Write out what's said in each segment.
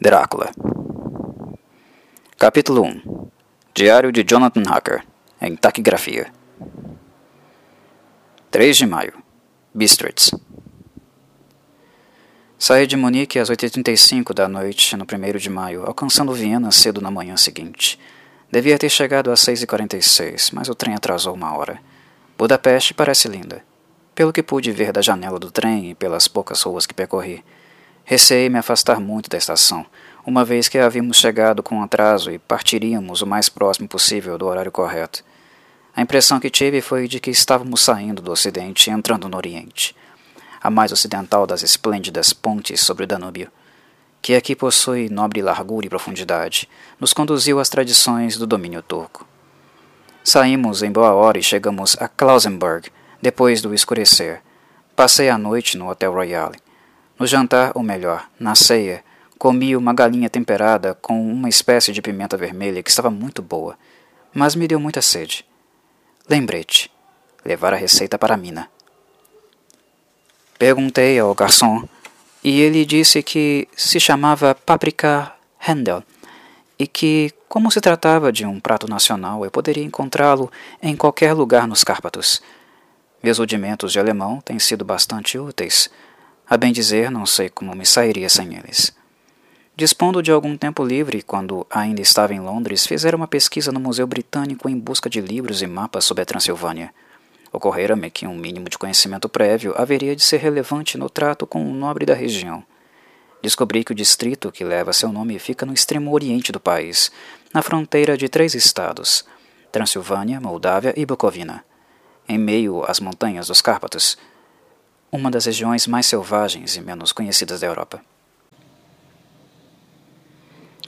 Drácula Capítulo 1 Diário de Jonathan Hacker em taquigrafia 3 de maio Bistritz Saí de Munique às 8h35 da noite no 1 de maio, alcançando Viena cedo na manhã seguinte. Devia ter chegado às 6h46, mas o trem atrasou uma hora. Budapeste parece linda. Pelo que pude ver da janela do trem e pelas poucas ruas que percorri, Receei me afastar muito da estação, uma vez que havíamos chegado com atraso e partiríamos o mais próximo possível do horário correto. A impressão que tive foi de que estávamos saindo do Ocidente e entrando no Oriente, a mais ocidental das esplêndidas pontes sobre o Danúbio, que aqui possui nobre largura e profundidade, nos conduziu às tradições do domínio turco. Saímos em boa hora e chegamos a Klausenburg depois do escurecer. Passei a noite no Hotel Royale. No jantar, ou melhor, na ceia, comi uma galinha temperada com uma espécie de pimenta vermelha que estava muito boa, mas me deu muita sede. Lembrete, levar a receita para a mina. Perguntei ao garçom e ele disse que se chamava páprica Handel e que, como se tratava de um prato nacional, eu poderia encontrá-lo em qualquer lugar nos Cárpatos. Meus rudimentos de alemão têm sido bastante úteis a bem dizer, não sei como me sairia sem eles. Dispondo de algum tempo livre, quando ainda estava em Londres, fizeram uma pesquisa no Museu Britânico em busca de livros e mapas sobre a Transilvânia. Ocorrera-me que um mínimo de conhecimento prévio haveria de ser relevante no trato com o nobre da região. Descobri que o distrito que leva seu nome fica no extremo oriente do país, na fronteira de três estados: Transilvânia, Moldávia e Bucovina. Em meio às montanhas dos Cárpatos, uma das regiões mais selvagens e menos conhecidas da Europa.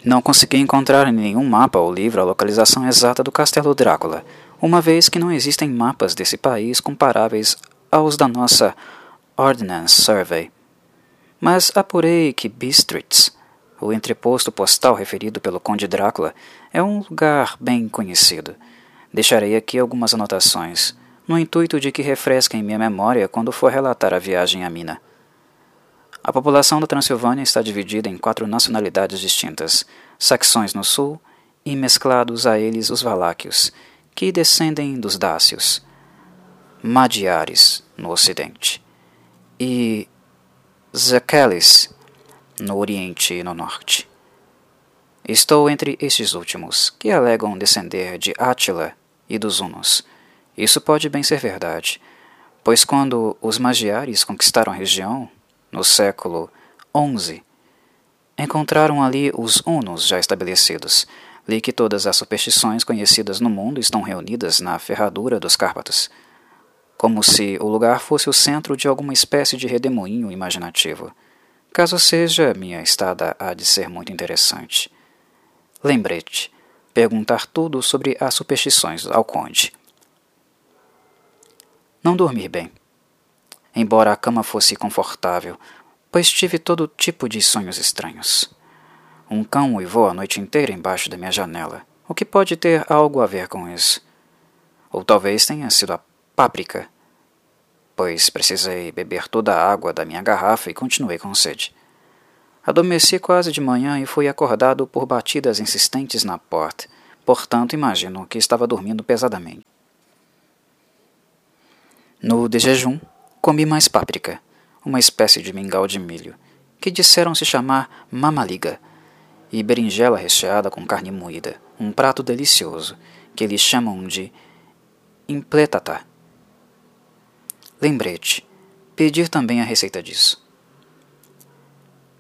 Não consegui encontrar em nenhum mapa ou livro a localização exata do Castelo Drácula, uma vez que não existem mapas desse país comparáveis aos da nossa Ordnance Survey. Mas apurei que Bistritz, o entreposto postal referido pelo Conde Drácula, é um lugar bem conhecido. Deixarei aqui algumas anotações no intuito de que refresquem minha memória quando for relatar a viagem à mina. A população da Transilvânia está dividida em quatro nacionalidades distintas: saxões no sul e mesclados a eles os valáquios, que descendem dos dácios, Magyares no ocidente, e Zakelis no oriente e no norte. Estou entre estes últimos, que alegam descender de Átila e dos Hunos isso pode bem ser verdade, pois quando os magiares conquistaram a região, no século XI, encontraram ali os hunos já estabelecidos. Li que todas as superstições conhecidas no mundo estão reunidas na ferradura dos Cárpatos, como se o lugar fosse o centro de alguma espécie de redemoinho imaginativo. Caso seja, minha estada há de ser muito interessante. Lembrete, perguntar tudo sobre as superstições ao conde. Não dormi bem. Embora a cama fosse confortável, pois tive todo tipo de sonhos estranhos. Um cão uivou a noite inteira embaixo da minha janela, o que pode ter algo a ver com isso. Ou talvez tenha sido a páprica, pois precisei beber toda a água da minha garrafa e continuei com sede. Adormeci quase de manhã e fui acordado por batidas insistentes na porta, portanto imagino que estava dormindo pesadamente. No de jejum, comi mais páprica, uma espécie de mingau de milho, que disseram se chamar mamaliga, e berinjela recheada com carne moída, um prato delicioso, que eles chamam de impletata. Lembrete, pedir também a receita disso.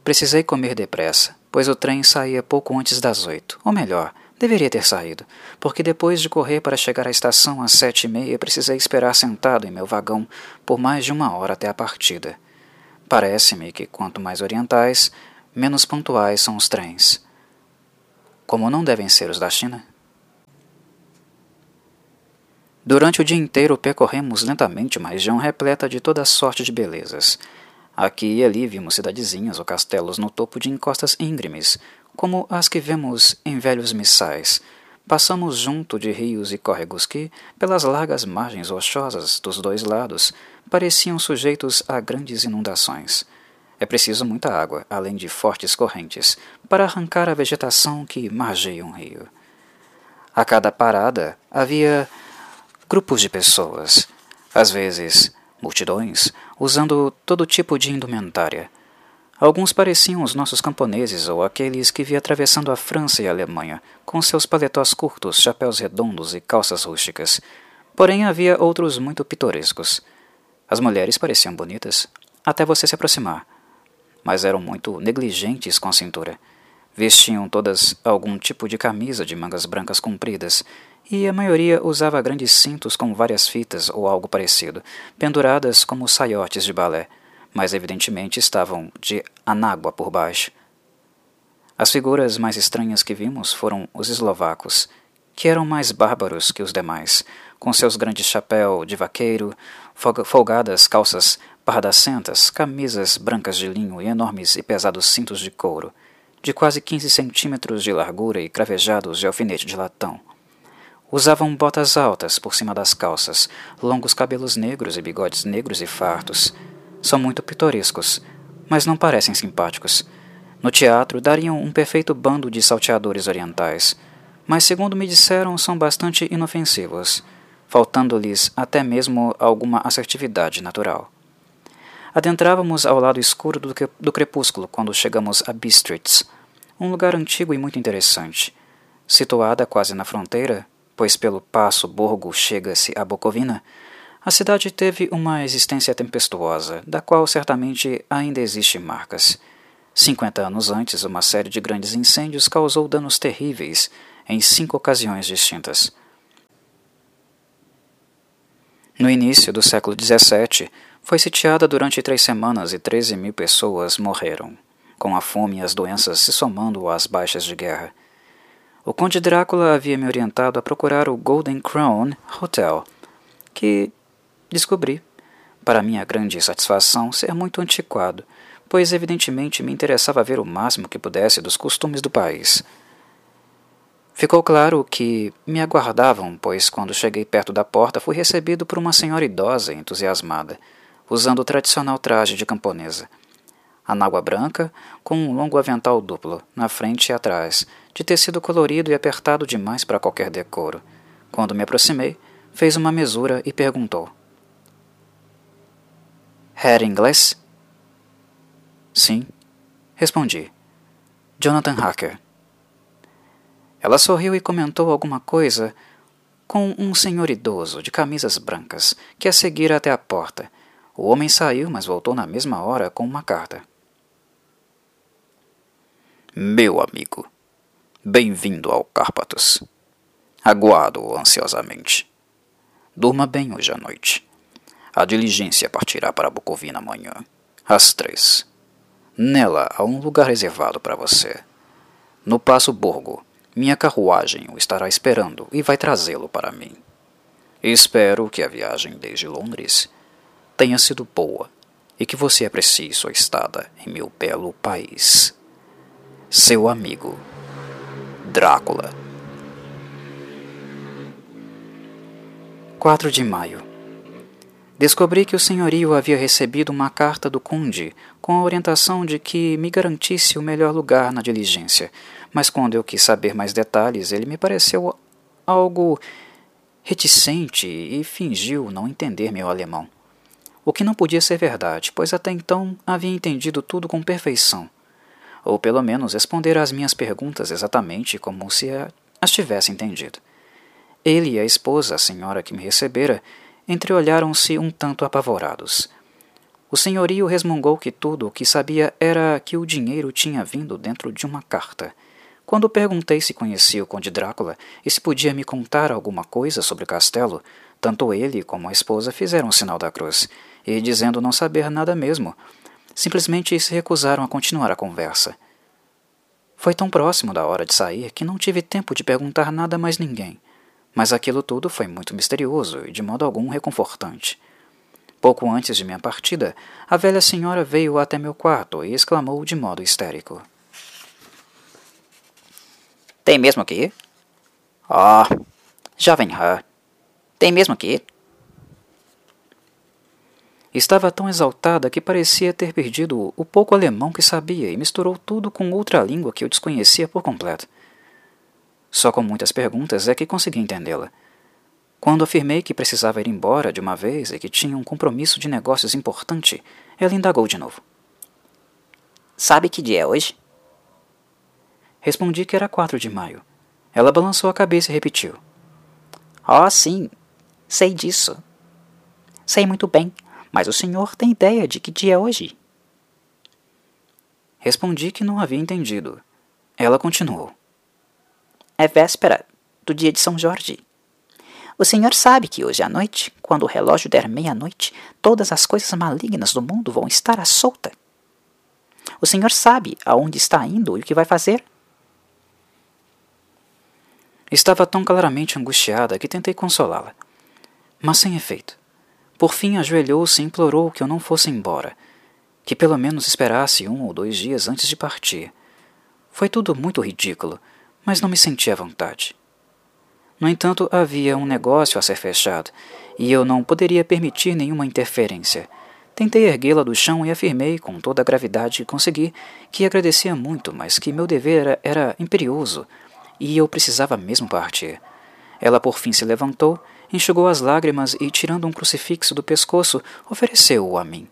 Precisei comer depressa, pois o trem saía pouco antes das oito, ou melhor, Deveria ter saído, porque depois de correr para chegar à estação às sete e meia, precisei esperar sentado em meu vagão por mais de uma hora até a partida. Parece-me que quanto mais orientais, menos pontuais são os trens. Como não devem ser os da China? Durante o dia inteiro percorremos lentamente uma região repleta de toda sorte de belezas. Aqui e ali vimos cidadezinhas ou castelos no topo de encostas íngremes, como as que vemos em velhos missais. Passamos junto de rios e córregos que, pelas largas margens rochosas dos dois lados, pareciam sujeitos a grandes inundações. É preciso muita água, além de fortes correntes, para arrancar a vegetação que margeia um rio. A cada parada havia grupos de pessoas, às vezes multidões, usando todo tipo de indumentária. Alguns pareciam os nossos camponeses ou aqueles que vi atravessando a França e a Alemanha, com seus paletós curtos, chapéus redondos e calças rústicas. Porém, havia outros muito pitorescos. As mulheres pareciam bonitas, até você se aproximar, mas eram muito negligentes com a cintura. Vestiam todas algum tipo de camisa de mangas brancas compridas, e a maioria usava grandes cintos com várias fitas ou algo parecido, penduradas como saiotes de balé, mas evidentemente estavam de anágua por baixo. As figuras mais estranhas que vimos foram os eslovacos, que eram mais bárbaros que os demais, com seus grandes chapéu de vaqueiro, folgadas calças pardacentas, camisas brancas de linho e enormes e pesados cintos de couro de quase 15 centímetros de largura e cravejados de alfinete de latão. Usavam botas altas por cima das calças, longos cabelos negros e bigodes negros e fartos. São muito pitorescos, mas não parecem simpáticos. No teatro dariam um perfeito bando de salteadores orientais, mas, segundo me disseram, são bastante inofensivos, faltando-lhes até mesmo alguma assertividade natural. Adentrávamos ao lado escuro do, crepúsculo quando chegamos a Bistritz, um lugar antigo e muito interessante. Situada quase na fronteira, pois pelo passo Borgo chega-se a Bucovina, a cidade teve uma existência tempestuosa, da qual certamente ainda existem marcas. Cinquenta anos antes, uma série de grandes incêndios causou danos terríveis em cinco ocasiões distintas. No início do século XVII, foi sitiada durante três semanas e 13 mil pessoas morreram, com a fome e as doenças se somando às baixas de guerra. O Conde Drácula havia me orientado a procurar o Golden Crown Hotel, que descobri, para minha grande satisfação, ser muito antiquado, pois evidentemente me interessava ver o máximo que pudesse dos costumes do país. Ficou claro que me aguardavam, pois quando cheguei perto da porta fui recebido por uma senhora idosa entusiasmada usando o tradicional traje de camponesa. Anágua branca, com um longo avental duplo, na frente e atrás, de tecido colorido e apertado demais para qualquer decoro. Quando me aproximei, fez uma mesura e perguntou: Herr inglês? Sim, respondi. Jonathan Hacker. Ela sorriu e comentou alguma coisa com um senhor idoso de camisas brancas que a seguira até a porta o homem saiu, mas voltou na mesma hora com uma carta. Meu amigo, bem-vindo ao Cárpatos. Aguardo ansiosamente. Durma bem hoje à noite. A diligência partirá para Bucovina amanhã, às três. Nela há um lugar reservado para você. No Passo Borgo, minha carruagem o estará esperando e vai trazê-lo para mim. Espero que a viagem desde Londres tenha sido boa e que você aprecie sua estada em meu belo país. Seu amigo, Drácula. 4 de maio. Descobri que o senhorio havia recebido uma carta do conde com a orientação de que me garantisse o melhor lugar na diligência, mas quando eu quis saber mais detalhes, ele me pareceu algo reticente e fingiu não entender meu alemão. O que não podia ser verdade, pois até então havia entendido tudo com perfeição, ou pelo menos responder às minhas perguntas exatamente como se as tivesse entendido. Ele e a esposa, a senhora que me recebera, entreolharam-se um tanto apavorados. O senhorio resmungou que tudo o que sabia era que o dinheiro tinha vindo dentro de uma carta. Quando perguntei se conhecia o Conde Drácula e se podia me contar alguma coisa sobre o castelo, tanto ele como a esposa fizeram o sinal da cruz, e, dizendo não saber nada mesmo, simplesmente se recusaram a continuar a conversa. Foi tão próximo da hora de sair que não tive tempo de perguntar nada a mais ninguém, mas aquilo tudo foi muito misterioso e de modo algum reconfortante. Pouco antes de minha partida, a velha senhora veio até meu quarto e exclamou de modo histérico: Tem mesmo ir? Ah, jovem Rã, tem mesmo ir? Estava tão exaltada que parecia ter perdido o pouco alemão que sabia e misturou tudo com outra língua que eu desconhecia por completo. Só com muitas perguntas é que consegui entendê-la. Quando afirmei que precisava ir embora de uma vez e que tinha um compromisso de negócios importante, ela indagou de novo. Sabe que dia é hoje? Respondi que era 4 de maio. Ela balançou a cabeça e repetiu. Oh, sim, sei disso. Sei muito bem. Mas o senhor tem ideia de que dia é hoje? Respondi que não havia entendido. Ela continuou. É véspera do dia de São Jorge. O senhor sabe que hoje à noite, quando o relógio der meia-noite, todas as coisas malignas do mundo vão estar à solta. O senhor sabe aonde está indo e o que vai fazer? Estava tão claramente angustiada que tentei consolá-la, mas sem efeito. Por fim, ajoelhou-se e implorou que eu não fosse embora, que pelo menos esperasse um ou dois dias antes de partir. Foi tudo muito ridículo, mas não me senti à vontade. No entanto, havia um negócio a ser fechado, e eu não poderia permitir nenhuma interferência. Tentei erguê-la do chão e afirmei, com toda a gravidade que consegui, que agradecia muito, mas que meu dever era, era imperioso e eu precisava mesmo partir. Ela por fim se levantou enxugou as lágrimas e, tirando um crucifixo do pescoço, ofereceu-o a mim.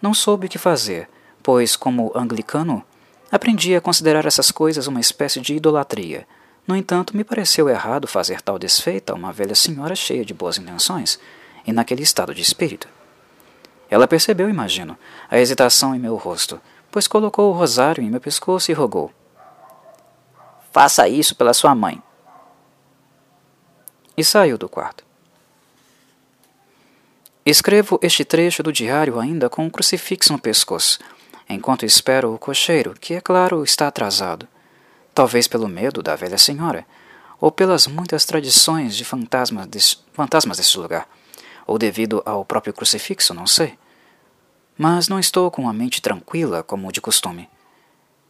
Não soube o que fazer, pois, como anglicano, aprendi a considerar essas coisas uma espécie de idolatria. No entanto, me pareceu errado fazer tal desfeita a uma velha senhora cheia de boas intenções e naquele estado de espírito. Ela percebeu, imagino, a hesitação em meu rosto, pois colocou o rosário em meu pescoço e rogou: Faça isso pela sua mãe e saiu do quarto. Escrevo este trecho do diário ainda com um crucifixo no pescoço, enquanto espero o cocheiro, que, é claro, está atrasado. Talvez pelo medo da velha senhora, ou pelas muitas tradições de fantasmas desse, fantasmas desse lugar, ou devido ao próprio crucifixo, não sei. Mas não estou com a mente tranquila como de costume.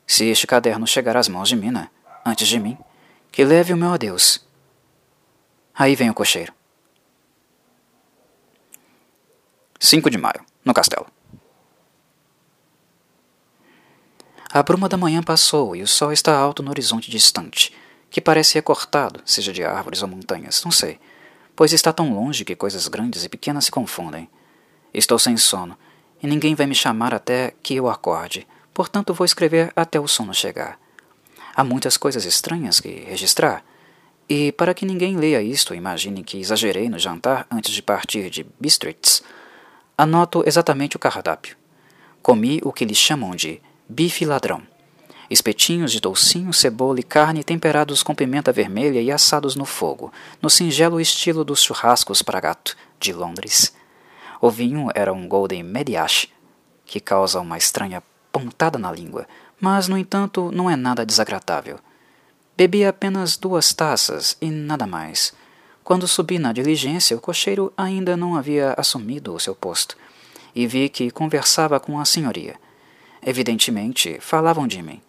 Se este caderno chegar às mãos de Mina, antes de mim, que leve o meu adeus Aí vem o cocheiro. 5 de maio, no castelo. A bruma da manhã passou e o sol está alto no horizonte distante, que parece recortado, seja de árvores ou montanhas, não sei, pois está tão longe que coisas grandes e pequenas se confundem. Estou sem sono, e ninguém vai me chamar até que eu acorde, portanto vou escrever até o sono chegar. Há muitas coisas estranhas que registrar, e para que ninguém leia isto imagine que exagerei no jantar antes de partir de Bistritz, anoto exatamente o cardápio. Comi o que eles chamam de bife ladrão. Espetinhos de toucinho, cebola e carne temperados com pimenta vermelha e assados no fogo, no singelo estilo dos churrascos para gato de Londres. O vinho era um Golden Mediash, que causa uma estranha pontada na língua, mas, no entanto, não é nada desagradável. Bebi apenas duas taças e nada mais. Quando subi na diligência, o cocheiro ainda não havia assumido o seu posto, e vi que conversava com a senhoria. Evidentemente, falavam de mim,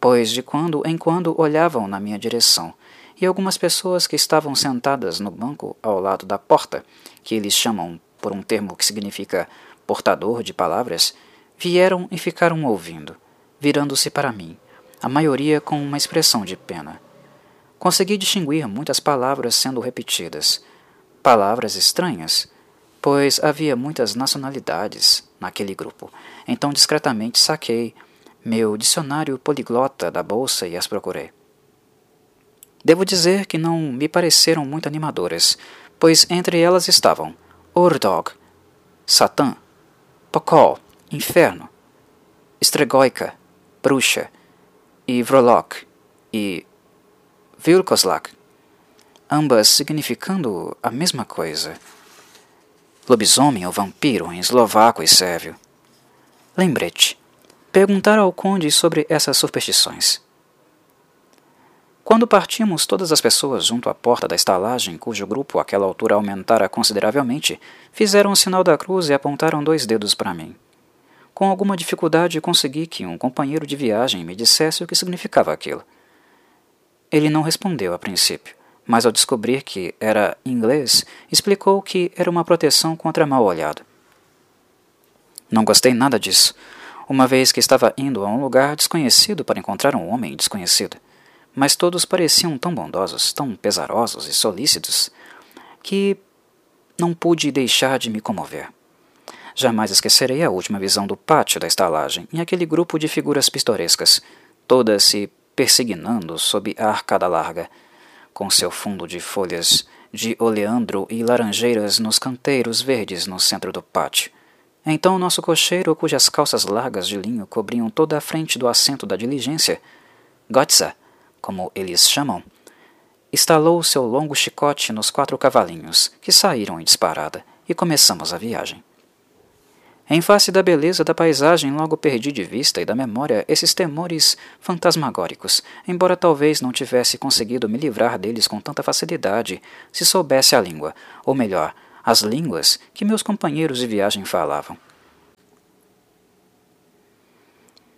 pois de quando em quando olhavam na minha direção, e algumas pessoas que estavam sentadas no banco ao lado da porta, que eles chamam por um termo que significa portador de palavras, vieram e ficaram ouvindo, virando-se para mim a maioria com uma expressão de pena. Consegui distinguir muitas palavras sendo repetidas, palavras estranhas, pois havia muitas nacionalidades naquele grupo. Então discretamente saquei meu dicionário poliglota da bolsa e as procurei. Devo dizer que não me pareceram muito animadoras, pois entre elas estavam Urdog, Satã, Pokol, Inferno, Stregoica, Bruxa, e Vrolok e Vilkoslak, ambas significando a mesma coisa. Lobisomem ou vampiro em eslovaco e sérvio. Lembrete. Perguntar ao conde sobre essas superstições. Quando partimos, todas as pessoas junto à porta da estalagem, cujo grupo àquela altura aumentara consideravelmente, fizeram o sinal da cruz e apontaram dois dedos para mim. Com alguma dificuldade consegui que um companheiro de viagem me dissesse o que significava aquilo. Ele não respondeu a princípio, mas ao descobrir que era inglês, explicou que era uma proteção contra mal olhado. Não gostei nada disso, uma vez que estava indo a um lugar desconhecido para encontrar um homem desconhecido. Mas todos pareciam tão bondosos, tão pesarosos e solícitos, que não pude deixar de me comover. Jamais esquecerei a última visão do pátio da estalagem e aquele grupo de figuras pistorescas, todas se persignando sob a arcada larga, com seu fundo de folhas de oleandro e laranjeiras nos canteiros verdes no centro do pátio. Então nosso cocheiro, cujas calças largas de linho cobriam toda a frente do assento da diligência, Gotza, como eles chamam, estalou seu longo chicote nos quatro cavalinhos, que saíram em disparada, e começamos a viagem. Em face da beleza da paisagem, logo perdi de vista e da memória esses temores fantasmagóricos, embora talvez não tivesse conseguido me livrar deles com tanta facilidade se soubesse a língua, ou melhor, as línguas que meus companheiros de viagem falavam.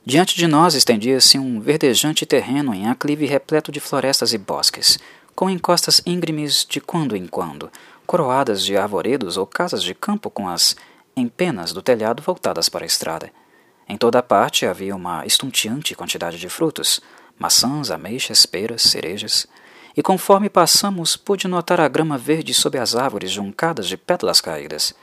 Diante de nós estendia-se um verdejante terreno em aclive repleto de florestas e bosques, com encostas íngremes de quando em quando, coroadas de arvoredos ou casas de campo com as empenas do telhado voltadas para a estrada. Em toda a parte havia uma estonteante quantidade de frutos, maçãs, ameixas, peras, cerejas, e conforme passamos pude notar a grama verde sob as árvores juncadas de pétalas caídas.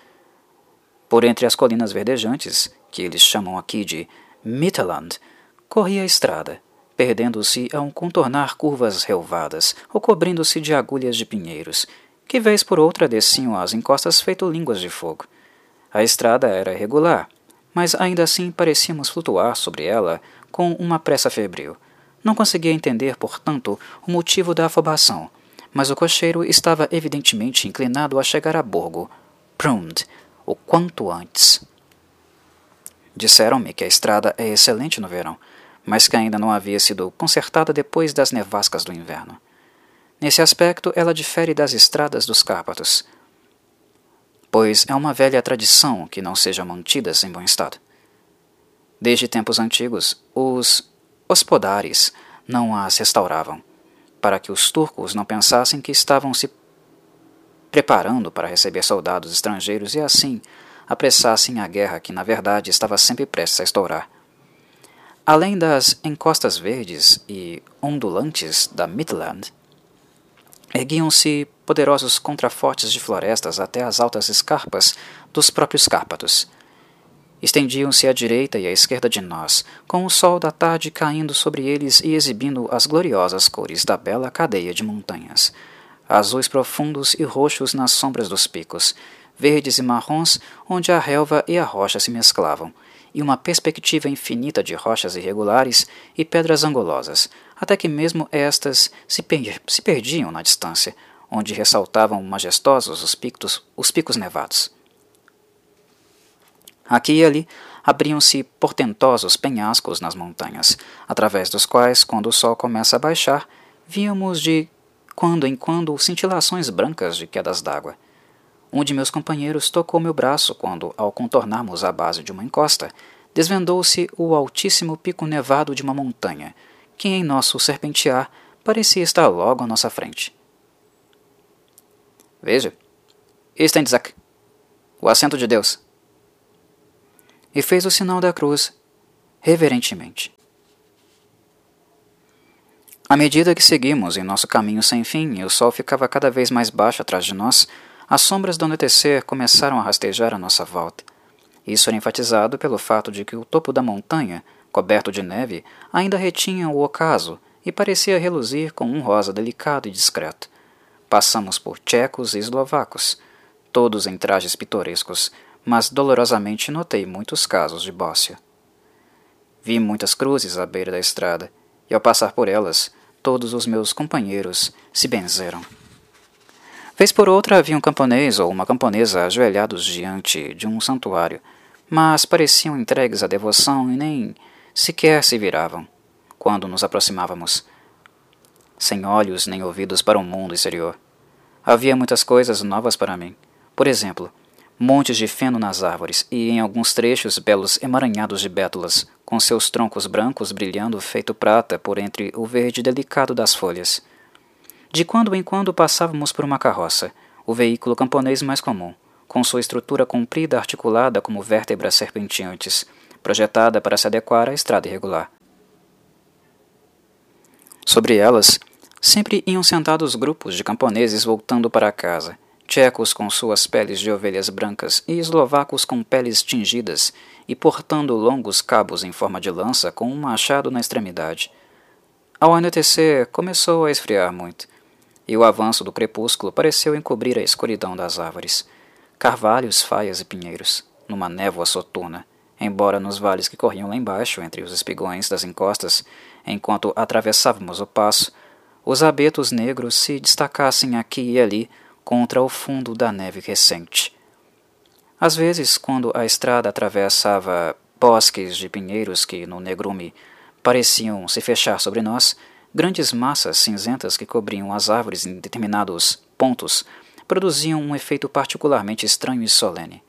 Por entre as colinas verdejantes, que eles chamam aqui de Mitterland, corria a estrada, perdendo-se a um contornar curvas relvadas ou cobrindo-se de agulhas de pinheiros, que vez por outra desciam as encostas feito línguas de fogo. A estrada era irregular, mas ainda assim parecíamos flutuar sobre ela com uma pressa febril. Não conseguia entender, portanto, o motivo da afobação, mas o cocheiro estava evidentemente inclinado a chegar a Borgo, Prund, o quanto antes. Disseram-me que a estrada é excelente no verão, mas que ainda não havia sido consertada depois das nevascas do inverno. Nesse aspecto, ela difere das estradas dos Cárpatos, pois é uma velha tradição que não sejam mantidas em bom estado. Desde tempos antigos, os Hospodares não as restauravam, para que os turcos não pensassem que estavam se preparando para receber soldados estrangeiros e assim apressassem a guerra que, na verdade, estava sempre prestes a estourar. Além das encostas verdes e ondulantes da Midland, erguiam-se poderosos contrafortes de florestas até as altas escarpas dos próprios Cárpatos, Estendiam-se à direita e à esquerda de nós, com o sol da tarde caindo sobre eles e exibindo as gloriosas cores da bela cadeia de montanhas. Azuis profundos e roxos nas sombras dos picos, verdes e marrons onde a relva e a rocha se mesclavam, e uma perspectiva infinita de rochas irregulares e pedras angulosas, até que mesmo estas se, per se perdiam na distância, onde ressaltavam majestosos os picos, os picos nevados. Aqui e ali abriam-se portentosos penhascos nas montanhas, através dos quais, quando o sol começa a baixar, víamos de quando em quando cintilações brancas de quedas d'água. Um de meus companheiros tocou meu braço quando, ao contornarmos a base de uma encosta, desvendou-se o altíssimo pico nevado de uma montanha, que em nosso serpentear parecia estar logo à nossa frente. Veja, Steinzak, o assento de Deus e fez o sinal da cruz, reverentemente. À medida que seguimos em nosso caminho sem fim e o sol ficava cada vez mais baixo atrás de nós, as sombras do anoitecer começaram a rastejar à nossa volta. Isso era enfatizado pelo fato de que o topo da montanha, coberto de neve, ainda retinha o ocaso e parecia reluzir com um rosa delicado e discreto. Passamos por tchecos e eslovacos, todos em trajes pitorescos, mas dolorosamente notei muitos casos de bócia. Vi muitas cruzes à beira da estrada, e ao passar por elas, todos os meus companheiros se benzeram. Vez por outra havia um camponês ou uma camponesa ajoelhados diante de um santuário, mas pareciam entregues à devoção e nem sequer se viravam quando nos aproximávamos, sem olhos nem ouvidos para o mundo exterior. Havia muitas coisas novas para mim. Por exemplo, montes de feno nas árvores e, em alguns trechos, belos emaranhados de bétulas, com seus troncos brancos brilhando feito prata por entre o verde delicado das folhas. De quando em quando passávamos por uma carroça, o veículo camponês mais comum, com sua estrutura comprida articulada como vértebras serpenteantes, projetada para se adequar à estrada irregular. Sobre elas, sempre iam sentados grupos de camponeses voltando para casa, tchecos com suas peles de ovelhas brancas e eslovacos com peles tingidas e portando longos cabos em forma de lança com um machado na extremidade. Ao anoitecer, começou a esfriar muito, e o avanço do crepúsculo pareceu encobrir a escuridão das árvores, carvalhos, faias e pinheiros, numa névoa soturna, embora nos vales que corriam lá embaixo, entre os espigões das encostas, enquanto atravessávamos o passo, os abetos negros se destacassem aqui e ali contra o fundo da neve recente. Às vezes, quando a estrada atravessava bosques de pinheiros que, no negrume, pareciam se fechar sobre nós, grandes massas cinzentas que cobriam as árvores em determinados pontos produziam um efeito particularmente estranho e solene,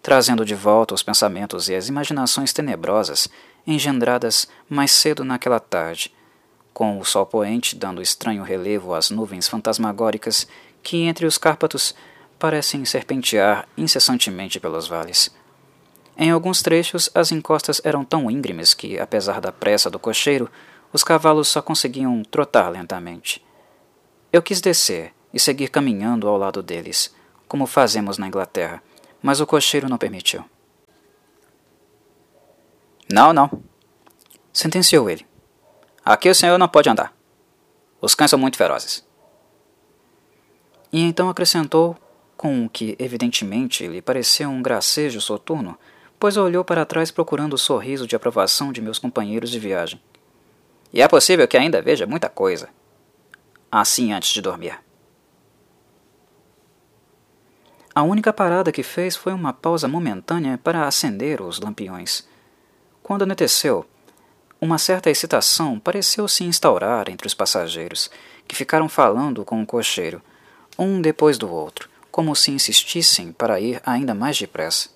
trazendo de volta os pensamentos e as imaginações tenebrosas engendradas mais cedo naquela tarde, com o sol poente dando estranho relevo às nuvens fantasmagóricas que entre os cárpatos parecem serpentear incessantemente pelos vales. Em alguns trechos, as encostas eram tão íngremes que, apesar da pressa do cocheiro, os cavalos só conseguiam trotar lentamente. Eu quis descer e seguir caminhando ao lado deles, como fazemos na Inglaterra, mas o cocheiro não permitiu. Não, não, sentenciou ele. Aqui o senhor não pode andar. Os cães são muito ferozes. E então acrescentou, com o que evidentemente lhe pareceu um gracejo soturno, pois olhou para trás procurando o sorriso de aprovação de meus companheiros de viagem. E é possível que ainda veja muita coisa. Assim antes de dormir. A única parada que fez foi uma pausa momentânea para acender os lampiões. Quando anoiteceu, uma certa excitação pareceu se instaurar entre os passageiros, que ficaram falando com o cocheiro, um depois do outro, como se insistissem para ir ainda mais depressa.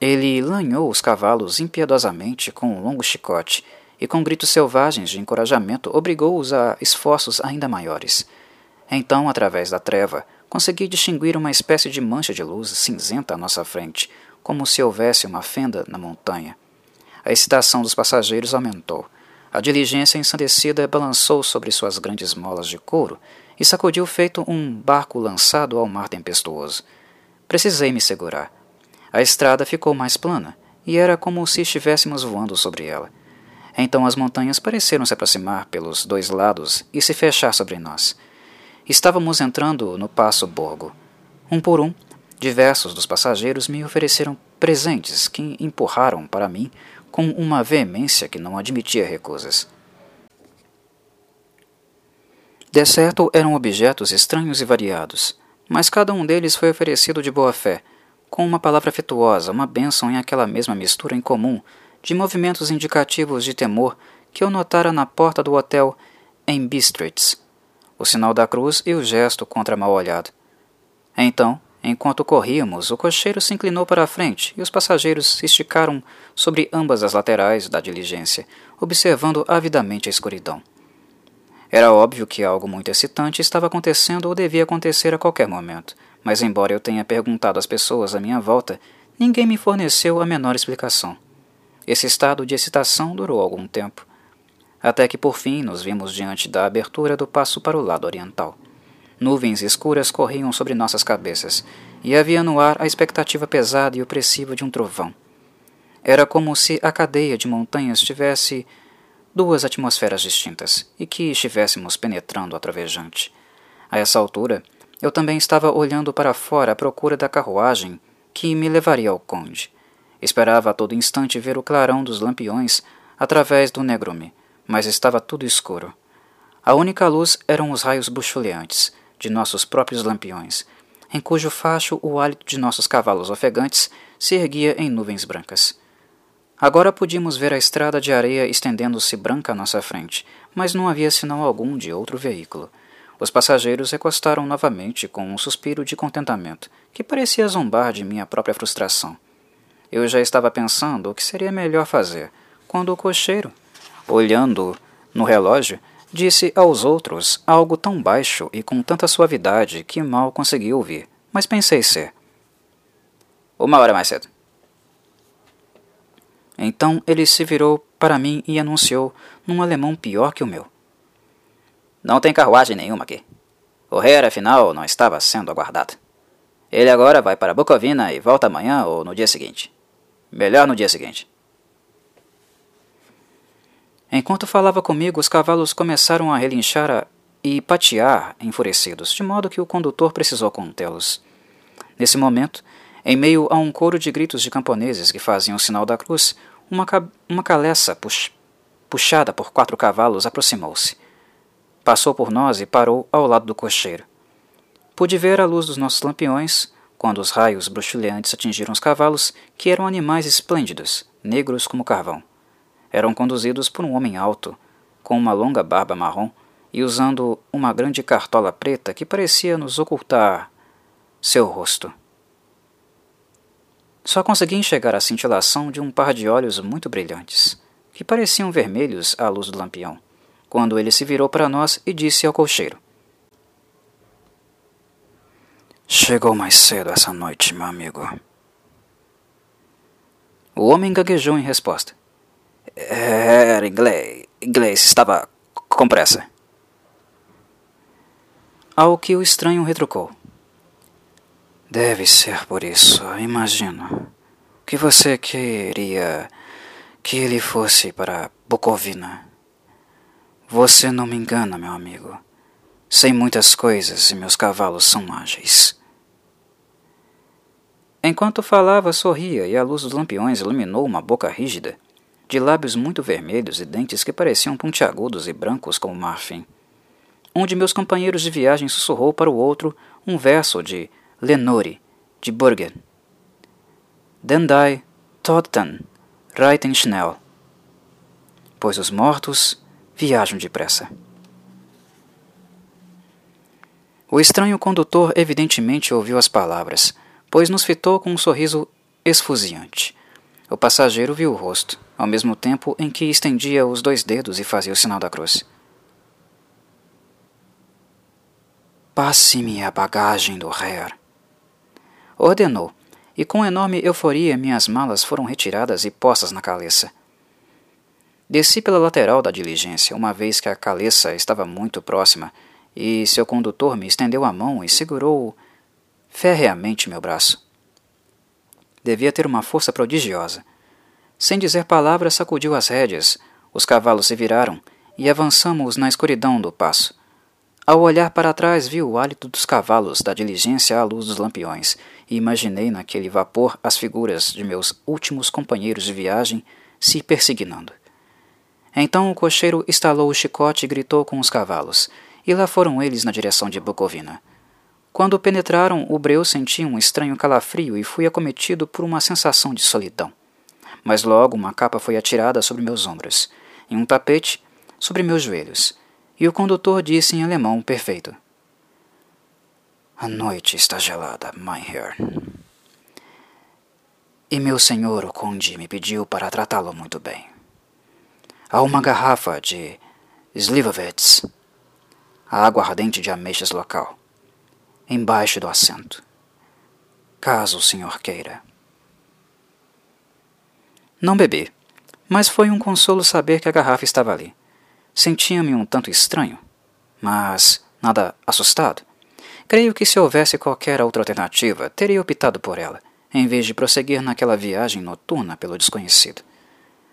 Ele lanhou os cavalos impiedosamente com um longo chicote e, com gritos selvagens de encorajamento, obrigou-os a esforços ainda maiores. Então, através da treva, consegui distinguir uma espécie de mancha de luz cinzenta à nossa frente, como se houvesse uma fenda na montanha. A excitação dos passageiros aumentou. A diligência ensandecida balançou sobre suas grandes molas de couro e sacudiu feito um barco lançado ao mar tempestuoso. Precisei me segurar. A estrada ficou mais plana, e era como se estivéssemos voando sobre ela. Então as montanhas pareceram se aproximar pelos dois lados e se fechar sobre nós. Estávamos entrando no Passo Borgo. Um por um, diversos dos passageiros me ofereceram presentes que empurraram para mim com uma veemência que não admitia recusas. De certo, eram objetos estranhos e variados, mas cada um deles foi oferecido de boa fé, com uma palavra afetuosa, uma bênção em aquela mesma mistura incomum de movimentos indicativos de temor que eu notara na porta do hotel em Bistritz, o sinal da cruz e o gesto contra mal olhado. Então, enquanto corríamos, o cocheiro se inclinou para a frente e os passageiros se esticaram sobre ambas as laterais da diligência, observando avidamente a escuridão. Era óbvio que algo muito excitante estava acontecendo ou devia acontecer a qualquer momento, mas embora eu tenha perguntado às pessoas à minha volta, ninguém me forneceu a menor explicação. Esse estado de excitação durou algum tempo, até que por fim nos vimos diante da abertura do passo para o lado oriental. Nuvens escuras corriam sobre nossas cabeças, e havia no ar a expectativa pesada e opressiva de um trovão. Era como se a cadeia de montanhas tivesse duas atmosferas distintas, e que estivéssemos penetrando a travejante. A essa altura, eu também estava olhando para fora à procura da carruagem que me levaria ao conde. Esperava a todo instante ver o clarão dos lampiões através do negrume, mas estava tudo escuro. A única luz eram os raios buchuleantes de nossos próprios lampiões, em cujo facho o hálito de nossos cavalos ofegantes se erguia em nuvens brancas. Agora podíamos ver a estrada de areia estendendo-se branca à nossa frente, mas não havia sinal algum de outro veículo. Os passageiros recostaram novamente com um suspiro de contentamento, que parecia zombar de minha própria frustração. Eu já estava pensando o que seria melhor fazer, quando o cocheiro, olhando no relógio, disse aos outros algo tão baixo e com tanta suavidade que mal consegui ouvir. mas pensei ser. Uma hora mais cedo. Então ele se virou para mim e anunciou, num alemão pior que o meu. Não tem carruagem nenhuma aqui. O rei, afinal, não estava sendo aguardado. Ele agora vai para Bucovina e volta amanhã ou no dia seguinte. Melhor no dia seguinte. Enquanto falava comigo, os cavalos começaram a relinchar e patear enfurecidos, de modo que o condutor precisou contê-los. Nesse momento, em meio a um coro de gritos de camponeses que faziam o sinal da cruz, uma, uma caleça pux puxada por quatro cavalos aproximou-se. Passou por nós e parou ao lado do cocheiro. Pude ver a luz dos nossos lampiões, quando os raios bruxuleantes atingiram os cavalos, que eram animais esplêndidos, negros como carvão. Eram conduzidos por um homem alto, com uma longa barba marrom e usando uma grande cartola preta que parecia nos ocultar seu rosto. Só consegui enxergar a cintilação de um par de olhos muito brilhantes, que pareciam vermelhos à luz do lampião, quando ele se virou para nós e disse ao cocheiro: Chegou mais cedo essa noite, meu amigo. O homem gaguejou em resposta. Era inglês. Inglês estava com pressa. Ao que o estranho retrucou. Deve ser por isso, imagino. Que você queria que ele fosse para Bucovina. Você não me engana, meu amigo. Sei muitas coisas e meus cavalos são ágeis. Enquanto falava, sorria e a luz dos lampiões iluminou uma boca rígida, de lábios muito vermelhos e dentes que pareciam pontiagudos e brancos como marfim. Um de meus companheiros de viagem sussurrou para o outro um verso de Lenore, de Burgen. Dendai, Todtan, reiten schnell. Pois os mortos viajam depressa. O estranho condutor evidentemente ouviu as palavras, pois nos fitou com um sorriso esfuziante. O passageiro viu o rosto, ao mesmo tempo em que estendia os dois dedos e fazia o sinal da cruz. Passe-me a bagagem do Herr, ordenou, e com enorme euforia minhas malas foram retiradas e postas na caleça. Desci pela lateral da diligência, uma vez que a caleça estava muito próxima, e seu condutor me estendeu a mão e segurou ferreamente meu braço. Devia ter uma força prodigiosa. Sem dizer palavras, sacudiu as rédeas, os cavalos se viraram e avançamos na escuridão do passo. Ao olhar para trás, vi o hálito dos cavalos da diligência à luz dos lampiões e imaginei naquele vapor as figuras de meus últimos companheiros de viagem se persignando. Então o cocheiro estalou o chicote e gritou com os cavalos, e lá foram eles na direção de Bucovina. Quando penetraram, o breu senti um estranho calafrio e fui acometido por uma sensação de solidão. Mas logo uma capa foi atirada sobre meus ombros, e um tapete sobre meus joelhos e o condutor disse em alemão perfeito: A noite está gelada, mein Herr. E meu senhor, o conde, me pediu para tratá-lo muito bem. Há uma garrafa de Slivovitz, a água ardente de ameixas local, embaixo do assento, caso o senhor queira. Não bebi, mas foi um consolo saber que a garrafa estava ali. Sentia-me um tanto estranho, mas nada assustado. Creio que se houvesse qualquer outra alternativa, teria optado por ela, em vez de prosseguir naquela viagem noturna pelo desconhecido.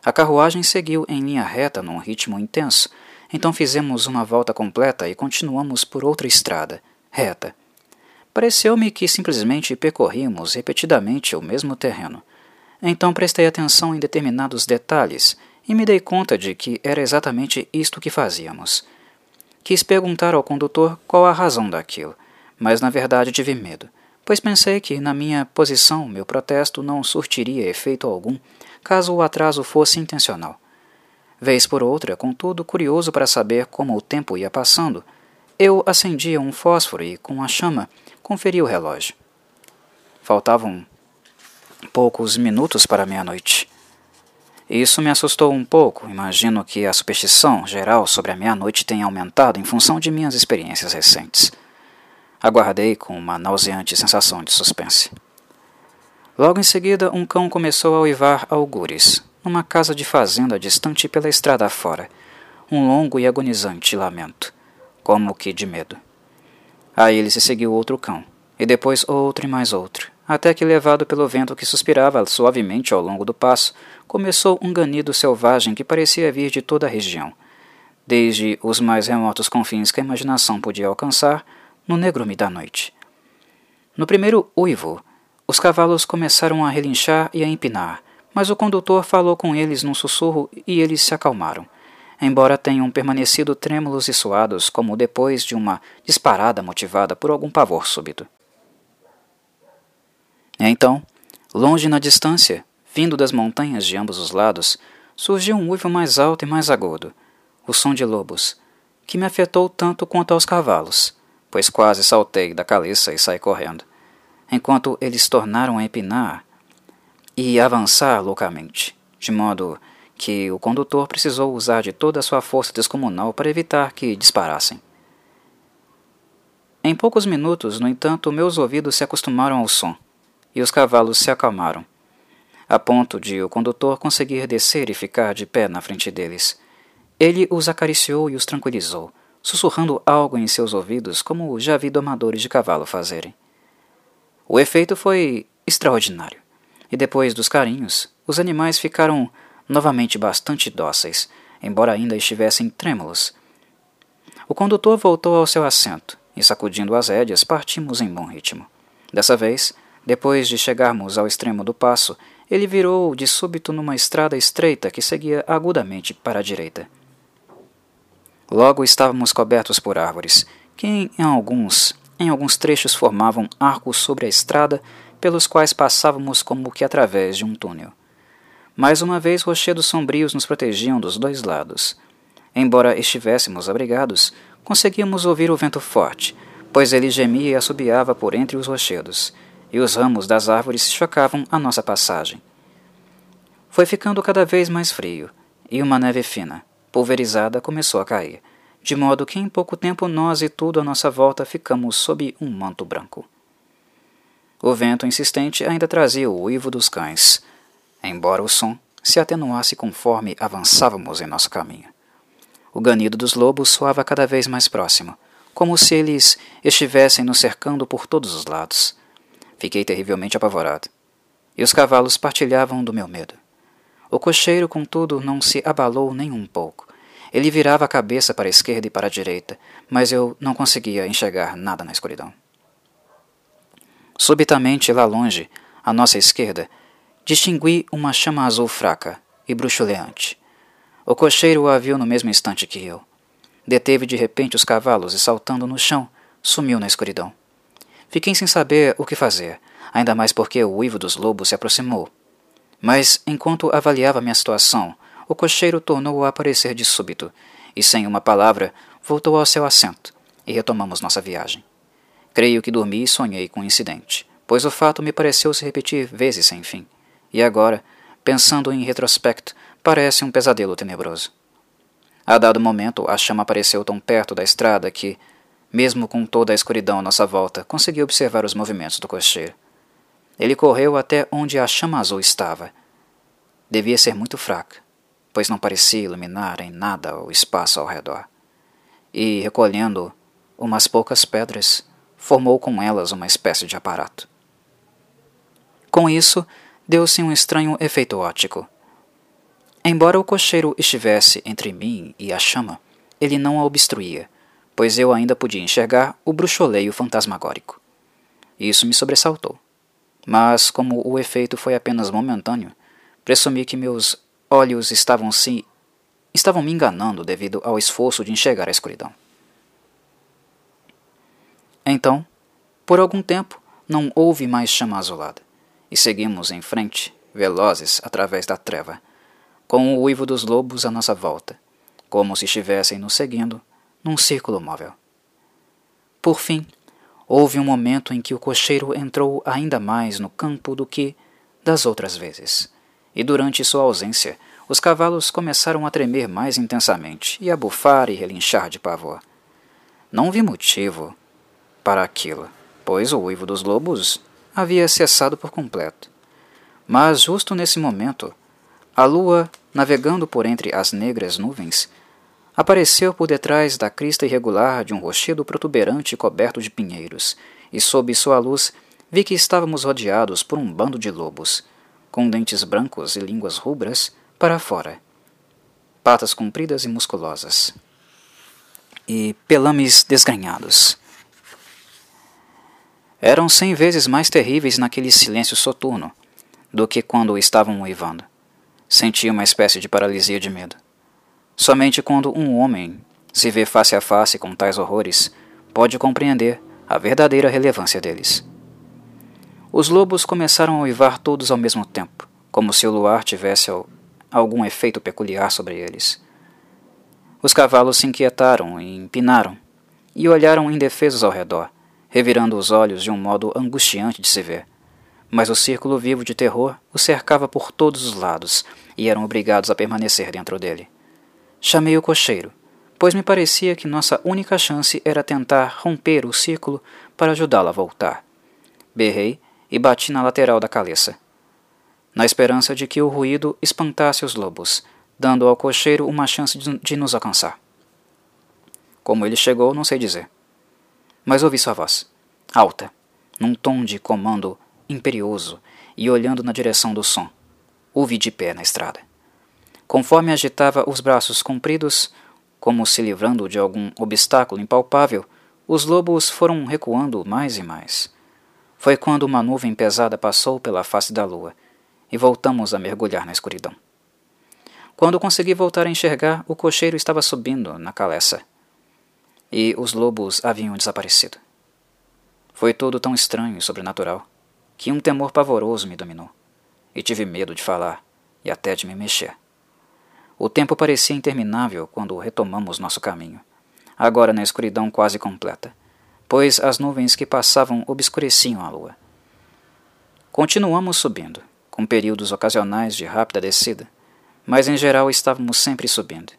A carruagem seguiu em linha reta num ritmo intenso, então fizemos uma volta completa e continuamos por outra estrada, reta. Pareceu-me que simplesmente percorríamos repetidamente o mesmo terreno. Então prestei atenção em determinados detalhes e me dei conta de que era exatamente isto que fazíamos. Quis perguntar ao condutor qual a razão daquilo, mas na verdade tive medo, pois pensei que, na minha posição, meu protesto não surtiria efeito algum caso o atraso fosse intencional. Vez por outra, contudo, curioso para saber como o tempo ia passando, eu acendia um fósforo e, com a chama, conferia o relógio. Faltavam poucos minutos para meia-noite. Isso me assustou um pouco. Imagino que a superstição geral sobre a meia-noite tenha aumentado em função de minhas experiências recentes. Aguardei com uma nauseante sensação de suspense. Logo em seguida, um cão começou a uivar algures, numa casa de fazenda distante pela estrada fora. Um longo e agonizante lamento, como que de medo. A ele se seguiu outro cão, e depois outro e mais outro, até que, levado pelo vento que suspirava suavemente ao longo do passo, começou um ganido selvagem que parecia vir de toda a região, desde os mais remotos confins que a imaginação podia alcançar, no negrume da noite. No primeiro uivo, os cavalos começaram a relinchar e a empinar, mas o condutor falou com eles num sussurro e eles se acalmaram, embora tenham permanecido trêmulos e suados como depois de uma disparada motivada por algum pavor súbito. Então, longe na distância, vindo das montanhas de ambos os lados, surgiu um uivo mais alto e mais agudo, o som de lobos, que me afetou tanto quanto aos cavalos, pois quase saltei da caliça e saí correndo enquanto eles tornaram a empinar e avançar loucamente, de modo que o condutor precisou usar de toda a sua força descomunal para evitar que disparassem. Em poucos minutos, no entanto, meus ouvidos se acostumaram ao som e os cavalos se acalmaram, a ponto de o condutor conseguir descer e ficar de pé na frente deles. Ele os acariciou e os tranquilizou, sussurrando algo em seus ouvidos, como já vi domadores de cavalo fazerem. O efeito foi extraordinário, e depois dos carinhos, os animais ficaram novamente bastante dóceis, embora ainda estivessem trêmulos. O condutor voltou ao seu assento e, sacudindo as rédeas, partimos em bom ritmo. Dessa vez, depois de chegarmos ao extremo do passo, ele virou de súbito numa estrada estreita que seguia agudamente para a direita. Logo estávamos cobertos por árvores, que em alguns em alguns trechos formavam arcos sobre a estrada, pelos quais passávamos como que através de um túnel. Mais uma vez, rochedos sombrios nos protegiam dos dois lados. Embora estivéssemos abrigados, conseguíamos ouvir o vento forte, pois ele gemia e assobiava por entre os rochedos, e os ramos das árvores chocavam a nossa passagem. Foi ficando cada vez mais frio, e uma neve fina, pulverizada, começou a cair de modo que em pouco tempo nós e tudo à nossa volta ficamos sob um manto branco. O vento insistente ainda trazia o uivo dos cães, embora o som se atenuasse conforme avançávamos em nosso caminho. O ganido dos lobos soava cada vez mais próximo, como se eles estivessem nos cercando por todos os lados. Fiquei terrivelmente apavorado, e os cavalos partilhavam do meu medo. O cocheiro, contudo, não se abalou nem um pouco, ele virava a cabeça para a esquerda e para a direita, mas eu não conseguia enxergar nada na escuridão. Subitamente, lá longe, à nossa esquerda, distingui uma chama azul fraca e bruxuleante. O cocheiro a viu no mesmo instante que eu. Deteve de repente os cavalos e, saltando no chão, sumiu na escuridão. Fiquei sem saber o que fazer, ainda mais porque o uivo dos lobos se aproximou. Mas, enquanto avaliava minha situação, o cocheiro tornou a aparecer de súbito, e sem uma palavra voltou ao seu assento, e retomamos nossa viagem. Creio que dormi e sonhei com o incidente, pois o fato me pareceu se repetir vezes sem fim, e agora, pensando em retrospecto, parece um pesadelo tenebroso. A dado momento, a chama apareceu tão perto da estrada que, mesmo com toda a escuridão à nossa volta, consegui observar os movimentos do cocheiro. Ele correu até onde a chama azul estava. Devia ser muito fraca, pois não parecia iluminar em nada o espaço ao redor. E, recolhendo umas poucas pedras, formou com elas uma espécie de aparato. Com isso, deu-se um estranho efeito óptico. Embora o cocheiro estivesse entre mim e a chama, ele não a obstruía, pois eu ainda podia enxergar o bruxoleio fantasmagórico. Isso me sobressaltou. Mas, como o efeito foi apenas momentâneo, presumi que meus olhos estavam se estavam me enganando devido ao esforço de enxergar a escuridão. Então, por algum tempo, não houve mais chama azulada, e seguimos em frente, velozes através da treva, com o uivo dos lobos à nossa volta, como se estivessem nos seguindo num círculo móvel. Por fim, houve um momento em que o cocheiro entrou ainda mais no campo do que das outras vezes e durante sua ausência, os cavalos começaram a tremer mais intensamente e a bufar e relinchar de pavor. Não vi motivo para aquilo, pois o uivo dos lobos havia cessado por completo. Mas justo nesse momento, a lua, navegando por entre as negras nuvens, apareceu por detrás da crista irregular de um rochedo protuberante coberto de pinheiros, e sob sua luz vi que estávamos rodeados por um bando de lobos, com dentes brancos e línguas rubras para fora, patas compridas e musculosas, e pelames desgrenhados. Eram cem vezes mais terríveis naquele silêncio soturno do que quando estavam uivando. Senti uma espécie de paralisia de medo. Somente quando um homem se vê face a face com tais horrores pode compreender a verdadeira relevância deles. Os lobos começaram a uivar todos ao mesmo tempo, como se o luar tivesse algum efeito peculiar sobre eles. Os cavalos se inquietaram e empinaram, e olharam indefesos ao redor, revirando os olhos de um modo angustiante de se ver mas o círculo vivo de terror os cercava por todos os lados e eram obrigados a permanecer dentro dele. Chamei o cocheiro, pois me parecia que nossa única chance era tentar romper o círculo para ajudá-lo a voltar. Berrei e bati na lateral da caleça, na esperança de que o ruído espantasse os lobos, dando ao cocheiro uma chance de nos alcançar. Como ele chegou, não sei dizer. Mas ouvi sua voz, alta, num tom de comando imperioso e olhando na direção do som. O vi de pé na estrada. Conforme agitava os braços compridos, como se livrando de algum obstáculo impalpável, os lobos foram recuando mais e mais. Foi quando uma nuvem pesada passou pela face da lua e voltamos a mergulhar na escuridão. Quando consegui voltar a enxergar, o cocheiro estava subindo na caleça e os lobos haviam desaparecido. Foi tudo tão estranho e sobrenatural que um temor pavoroso me dominou, e tive medo de falar e até de me mexer. O tempo parecia interminável quando retomamos nosso caminho, agora na escuridão quase completa, pois as nuvens que passavam obscureciam a lua. Continuamos subindo, com períodos ocasionais de rápida descida, mas em geral estávamos sempre subindo.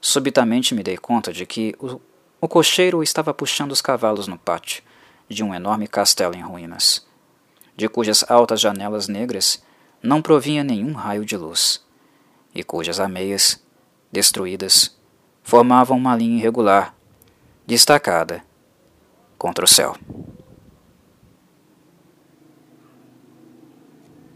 Subitamente me dei conta de que o, o cocheiro estava puxando os cavalos no pátio de um enorme castelo em ruínas de cujas altas janelas negras não provinha nenhum raio de luz, e cujas ameias, destruídas, formavam uma linha irregular, destacada, contra o céu.